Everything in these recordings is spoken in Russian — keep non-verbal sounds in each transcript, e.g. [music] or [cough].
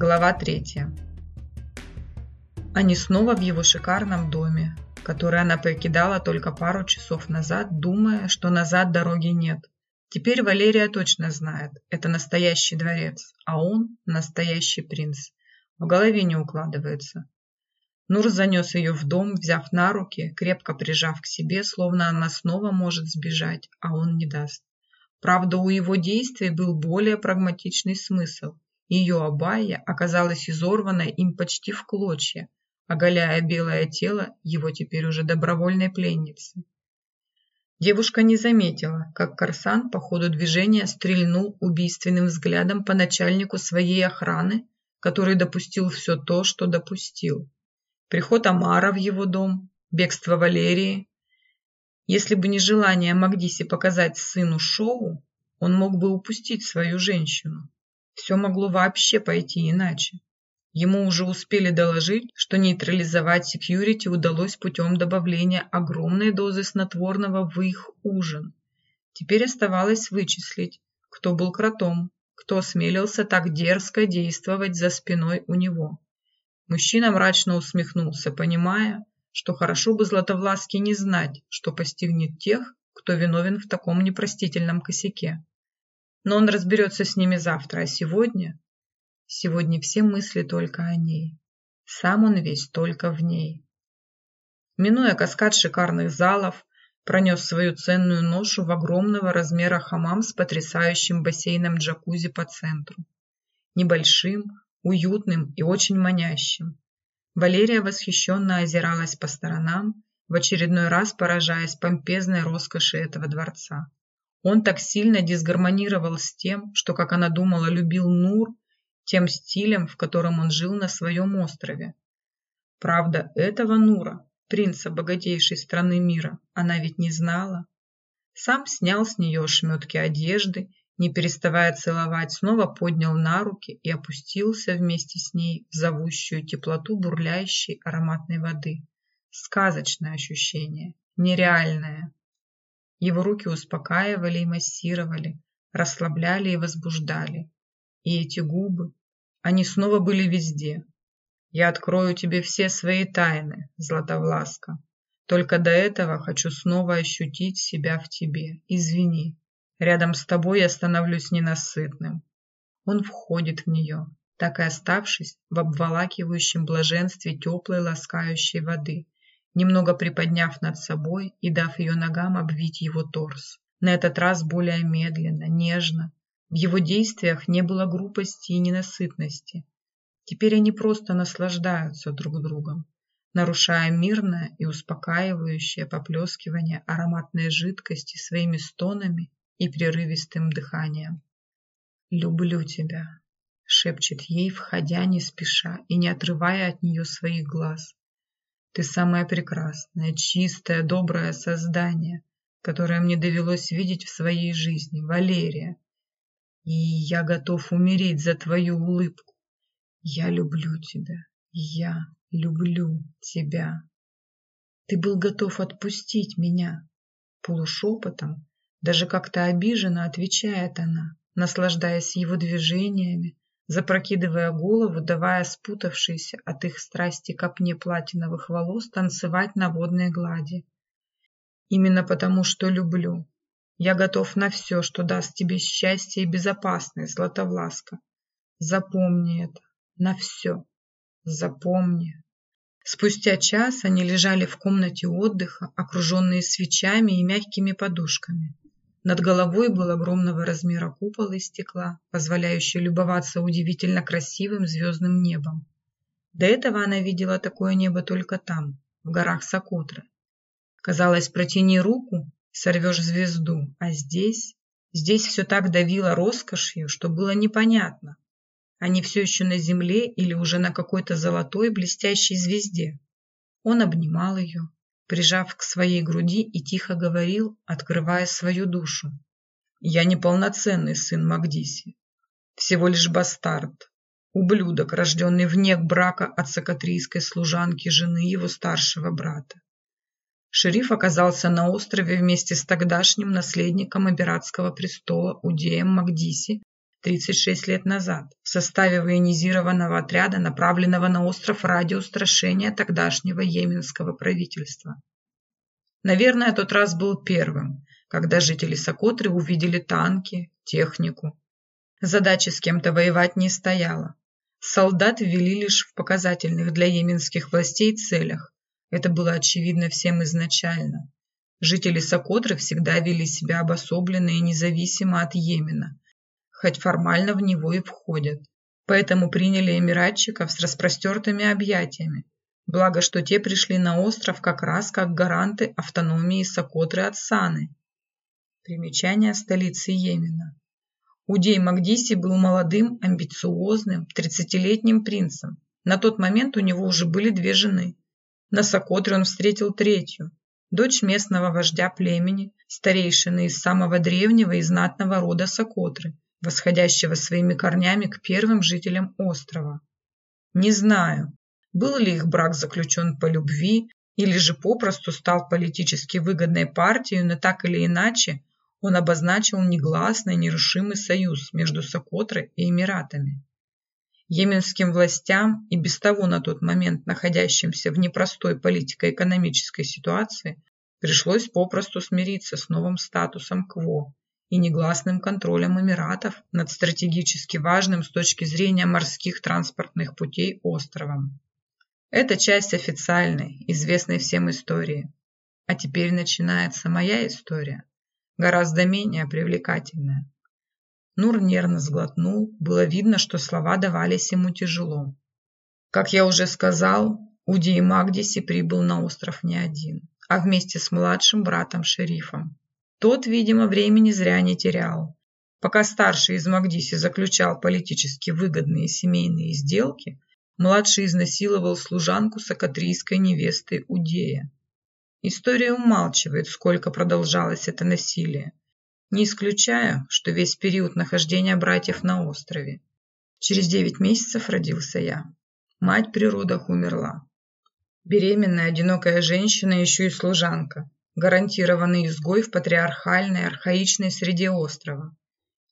Глава третья. Они снова в его шикарном доме, который она покидала только пару часов назад, думая, что назад дороги нет. Теперь Валерия точно знает, это настоящий дворец, а он настоящий принц. В голове не укладывается. Нур занес ее в дом, взяв на руки, крепко прижав к себе, словно она снова может сбежать, а он не даст. Правда, у его действий был более прагматичный смысл. Ее абайя оказалась изорвана им почти в клочья, оголяя белое тело его теперь уже добровольной пленницы. Девушка не заметила, как Корсан по ходу движения стрельнул убийственным взглядом по начальнику своей охраны, который допустил все то, что допустил приход Амара в его дом, бегство Валерии. Если бы не желание Магдиси показать сыну шоу, он мог бы упустить свою женщину. Все могло вообще пойти иначе. Ему уже успели доложить, что нейтрализовать секьюрити удалось путем добавления огромной дозы снотворного в их ужин. Теперь оставалось вычислить, кто был кротом, кто осмелился так дерзко действовать за спиной у него. Мужчина мрачно усмехнулся, понимая, что хорошо бы Златовласке не знать, что постигнет тех, кто виновен в таком непростительном косяке. Но он разберется с ними завтра, а сегодня... Сегодня все мысли только о ней. Сам он весь только в ней. Минуя каскад шикарных залов, пронес свою ценную ношу в огромного размера хамам с потрясающим бассейном джакузи по центру. Небольшим, уютным и очень манящим. Валерия восхищенно озиралась по сторонам, в очередной раз поражаясь помпезной роскоши этого дворца. Он так сильно дисгармонировал с тем, что, как она думала, любил Нур, тем стилем, в котором он жил на своем острове. Правда, этого Нура, принца богатейшей страны мира, она ведь не знала. Сам снял с нее шметки одежды не переставая целовать, снова поднял на руки и опустился вместе с ней в зовущую теплоту бурлящей ароматной воды. Сказочное ощущение, нереальное. Его руки успокаивали и массировали, расслабляли и возбуждали. И эти губы, они снова были везде. Я открою тебе все свои тайны, Златовласка. Только до этого хочу снова ощутить себя в тебе. Извини, Рядом с тобой я становлюсь ненасытным. Он входит в нее, так и оставшись в обволакивающем блаженстве теплой ласкающей воды, немного приподняв над собой и дав ее ногам обвить его торс. На этот раз более медленно, нежно. В его действиях не было грубости и ненасытности. Теперь они просто наслаждаются друг другом, нарушая мирное и успокаивающее поплескивание ароматной жидкости своими стонами и прерывистым дыханием. «Люблю тебя», — шепчет ей, входя не спеша и не отрывая от нее своих глаз. «Ты самое прекрасное, чистое, доброе создание, которое мне довелось видеть в своей жизни, Валерия. И я готов умереть за твою улыбку. Я люблю тебя, я люблю тебя. Ты был готов отпустить меня?» Полушепотом, даже как-то обиженно отвечает она, наслаждаясь его движениями, запрокидывая голову, давая спутавшейся от их страсти копне платиновых волос танцевать на водной глади. Именно потому, что люблю. Я готов на все, что даст тебе счастье и безопасность, Златовласка. Запомни это. На все. Запомни. Спустя час они лежали в комнате отдыха, окруженные свечами и мягкими подушками. Над головой был огромного размера купол из стекла, позволяющий любоваться удивительно красивым звездным небом. До этого она видела такое небо только там, в горах Сокотры. Казалось, протяни руку, сорвешь звезду, а здесь... Здесь все так давило роскошью, что было непонятно. Они все еще на земле или уже на какой-то золотой блестящей звезде. Он обнимал ее, прижав к своей груди и тихо говорил, открывая свою душу. «Я не полноценный сын Магдиси, всего лишь бастард, ублюдок, рожденный вне брака от сакатрийской служанки жены его старшего брата. Шериф оказался на острове вместе с тогдашним наследником Абиратского престола Удеем Магдиси 36 лет назад в составе военизированного отряда, направленного на остров ради устрашения тогдашнего йеменского правительства. Наверное, тот раз был первым, когда жители Сокотры увидели танки, технику. Задача с кем-то воевать не стояла. Солдат ввели лишь в показательных для йеменских властей целях. Это было очевидно всем изначально. Жители Сокотры всегда вели себя обособленно и независимо от Йемена, хоть формально в него и входят. Поэтому приняли эмиратчиков с распростертыми объятиями. Благо, что те пришли на остров как раз как гаранты автономии Сокотры от Саны. Примечание столицы Йемена. Удей Магдиси был молодым, амбициозным, 30-летним принцем. На тот момент у него уже были две жены. На Сокотре он встретил третью, дочь местного вождя племени, старейшины из самого древнего и знатного рода Сокотры, восходящего своими корнями к первым жителям острова. Не знаю, был ли их брак заключен по любви, или же попросту стал политически выгодной партией, но так или иначе он обозначил негласный нерушимый союз между Сокотрой и Эмиратами. Йеменским властям и без того на тот момент находящимся в непростой политико-экономической ситуации пришлось попросту смириться с новым статусом КВО и негласным контролем Эмиратов над стратегически важным с точки зрения морских транспортных путей островом. Это часть официальной, известной всем истории. А теперь начинается моя история гораздо менее привлекательная. Нур нервно сглотнул, было видно, что слова давались ему тяжело. Как я уже сказал, Уди и Магдиси прибыл на остров не один, а вместе с младшим братом шерифом. Тот, видимо, времени зря не терял. Пока старший из Магдиси заключал политически выгодные семейные сделки, младший изнасиловал служанку сакатрийской невесты Удея. История умалчивает, сколько продолжалось это насилие, не исключая, что весь период нахождения братьев на острове. Через девять месяцев родился я. Мать при родах умерла. Беременная, одинокая женщина, еще и служанка. Гарантированный изгой в патриархальной, архаичной среде острова.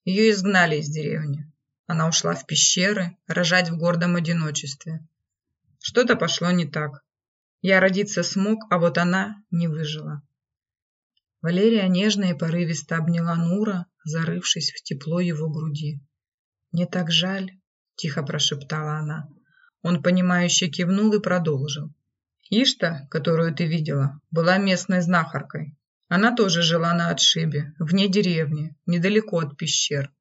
Ее изгнали из деревни. Она ушла в пещеры, рожать в гордом одиночестве. Что-то пошло не так. Я родиться смог, а вот она не выжила. Валерия нежно и порывисто обняла Нура, зарывшись в тепло его груди. «Мне так жаль», – тихо прошептала она. Он, понимающе кивнул и продолжил. «Ишта, которую ты видела, была местной знахаркой. Она тоже жила на отшибе, вне деревни, недалеко от пещер.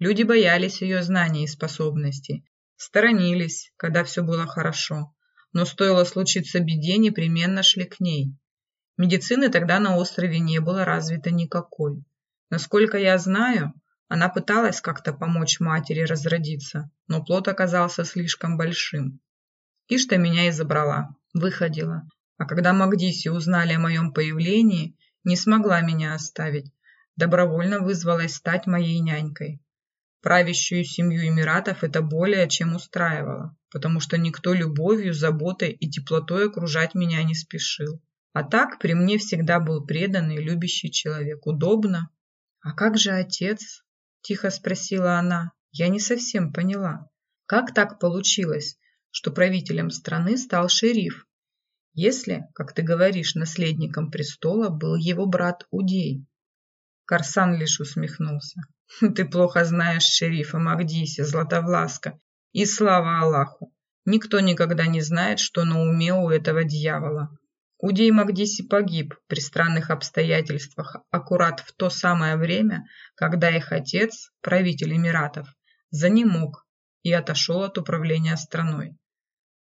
Люди боялись ее знаний и способностей, сторонились, когда все было хорошо, но стоило случиться беде, непременно шли к ней. Медицины тогда на острове не было развито никакой. Насколько я знаю, она пыталась как-то помочь матери разродиться, но плод оказался слишком большим. Ишта меня и забрала, выходила. А когда Магдиси узнали о моем появлении, не смогла меня оставить, добровольно вызвалась стать моей нянькой. Правящую семью Эмиратов это более чем устраивало, потому что никто любовью, заботой и теплотой окружать меня не спешил. А так при мне всегда был преданный, любящий человек. Удобно. «А как же отец?» – тихо спросила она. Я не совсем поняла. Как так получилось, что правителем страны стал шериф, если, как ты говоришь, наследником престола был его брат Удей? Корсан лишь усмехнулся. [laughs] Ты плохо знаешь шерифа Магдиси, Златовласка. И слава Аллаху, никто никогда не знает, что на уме у этого дьявола. Удей Магдиси погиб при странных обстоятельствах аккурат в то самое время, когда их отец, правитель Эмиратов, занемог и отошел от управления страной.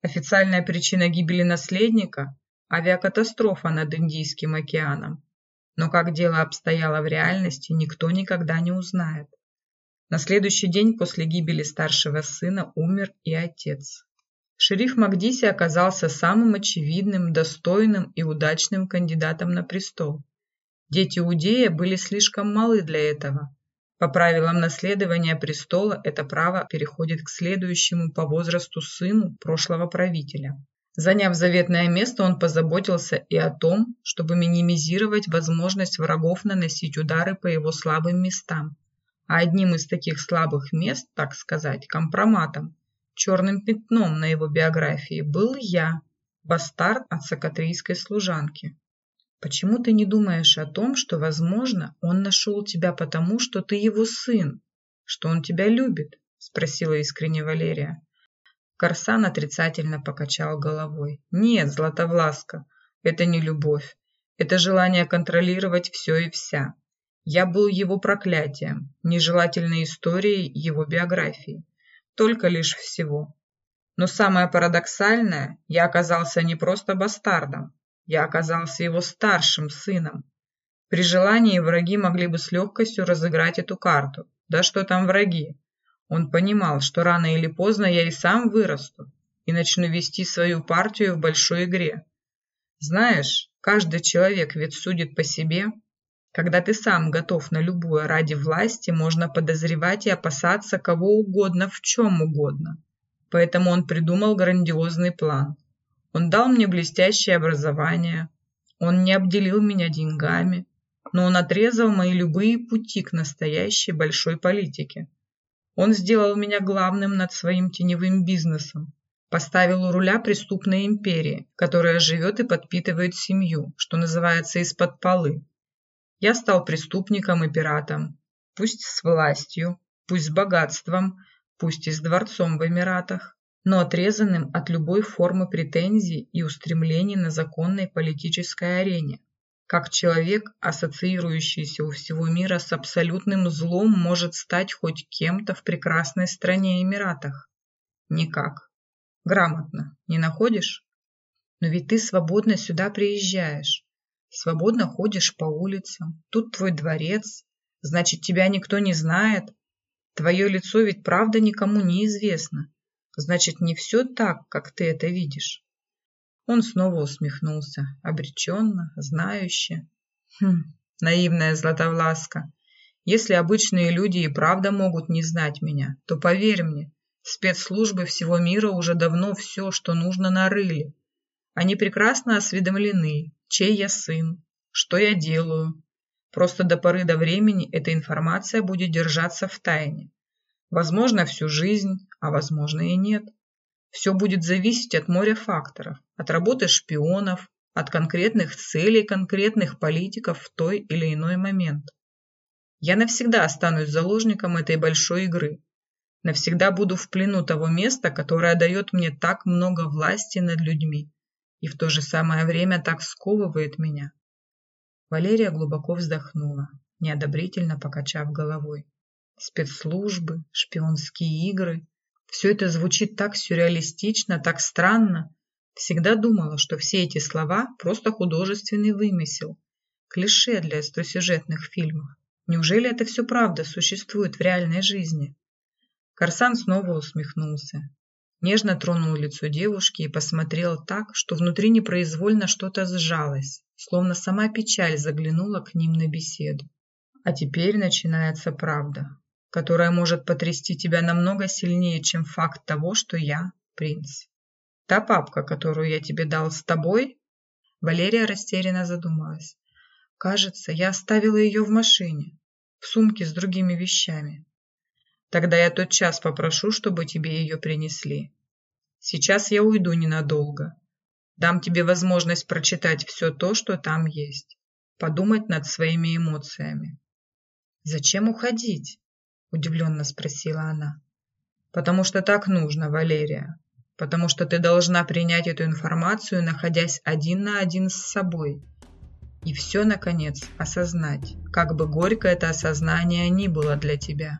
Официальная причина гибели наследника – авиакатастрофа над Индийским океаном. Но как дело обстояло в реальности, никто никогда не узнает. На следующий день после гибели старшего сына умер и отец. Шериф Магдиси оказался самым очевидным, достойным и удачным кандидатом на престол. Дети Удея были слишком малы для этого. По правилам наследования престола это право переходит к следующему по возрасту сыну прошлого правителя. Заняв заветное место, он позаботился и о том, чтобы минимизировать возможность врагов наносить удары по его слабым местам, А одним из таких слабых мест, так сказать, компроматом, черным пятном на его биографии был я, бастард от сакатрийской служанки. Почему ты не думаешь о том, что, возможно, он нашел тебя потому, что ты его сын, что он тебя любит? Спросила искренне Валерия. Корсан отрицательно покачал головой. Нет, Златовласка, это не любовь. Это желание контролировать все и вся. Я был его проклятием, нежелательной историей его биографии. Только лишь всего. Но самое парадоксальное, я оказался не просто бастардом, я оказался его старшим сыном. При желании враги могли бы с легкостью разыграть эту карту. Да что там враги? Он понимал, что рано или поздно я и сам вырасту и начну вести свою партию в большой игре. Знаешь, каждый человек ведь судит по себе. Когда ты сам готов на любое ради власти, можно подозревать и опасаться кого угодно в чем угодно. Поэтому он придумал грандиозный план. Он дал мне блестящее образование. Он не обделил меня деньгами, но он отрезал мои любые пути к настоящей большой политике. Он сделал меня главным над своим теневым бизнесом, поставил у руля преступной империи, которая живет и подпитывает семью, что называется из-под полы. Я стал преступником и пиратом, пусть с властью, пусть с богатством, пусть и с дворцом в Эмиратах, но отрезанным от любой формы претензий и устремлений на законной политической арене. Как человек, ассоциирующийся у всего мира с абсолютным злом, может стать хоть кем-то в прекрасной стране Эмиратах? Никак. Грамотно. Не находишь? Но ведь ты свободно сюда приезжаешь. Свободно ходишь по улицам. Тут твой дворец. Значит, тебя никто не знает, Твое лицо ведь правда никому не известно. Значит, не все так, как ты это видишь. Он снова усмехнулся, обреченно, знающе. Хм, наивная Златовласка. Если обычные люди и правда могут не знать меня, то поверь мне, спецслужбы всего мира уже давно все, что нужно, нарыли. Они прекрасно осведомлены, чей я сын, что я делаю, Просто до поры до времени эта информация будет держаться в тайне. Возможно, всю жизнь, а возможно и нет. Все будет зависеть от моря факторов, от работы шпионов, от конкретных целей конкретных политиков в той или иной момент. Я навсегда останусь заложником этой большой игры. Навсегда буду в плену того места, которое дает мне так много власти над людьми и в то же самое время так сковывает меня. Валерия глубоко вздохнула, неодобрительно покачав головой. Спецслужбы, шпионские игры. Все это звучит так сюрреалистично, так странно. Всегда думала, что все эти слова – просто художественный вымысел. Клише для остросюжетных фильмов. Неужели это все правда существует в реальной жизни? Корсан снова усмехнулся. Нежно тронул лицо девушки и посмотрел так, что внутри непроизвольно что-то сжалось, словно сама печаль заглянула к ним на беседу. А теперь начинается правда, которая может потрясти тебя намного сильнее, чем факт того, что я принц. Та папка, которую я тебе дал с тобой? Валерия растерянно задумалась. Кажется, я оставила ее в машине, в сумке с другими вещами. Тогда я тот час попрошу, чтобы тебе ее принесли. Сейчас я уйду ненадолго. Дам тебе возможность прочитать все то, что там есть. Подумать над своими эмоциями. «Зачем уходить?» – удивленно спросила она. «Потому что так нужно, Валерия. Потому что ты должна принять эту информацию, находясь один на один с собой. И все, наконец, осознать, как бы горько это осознание ни было для тебя».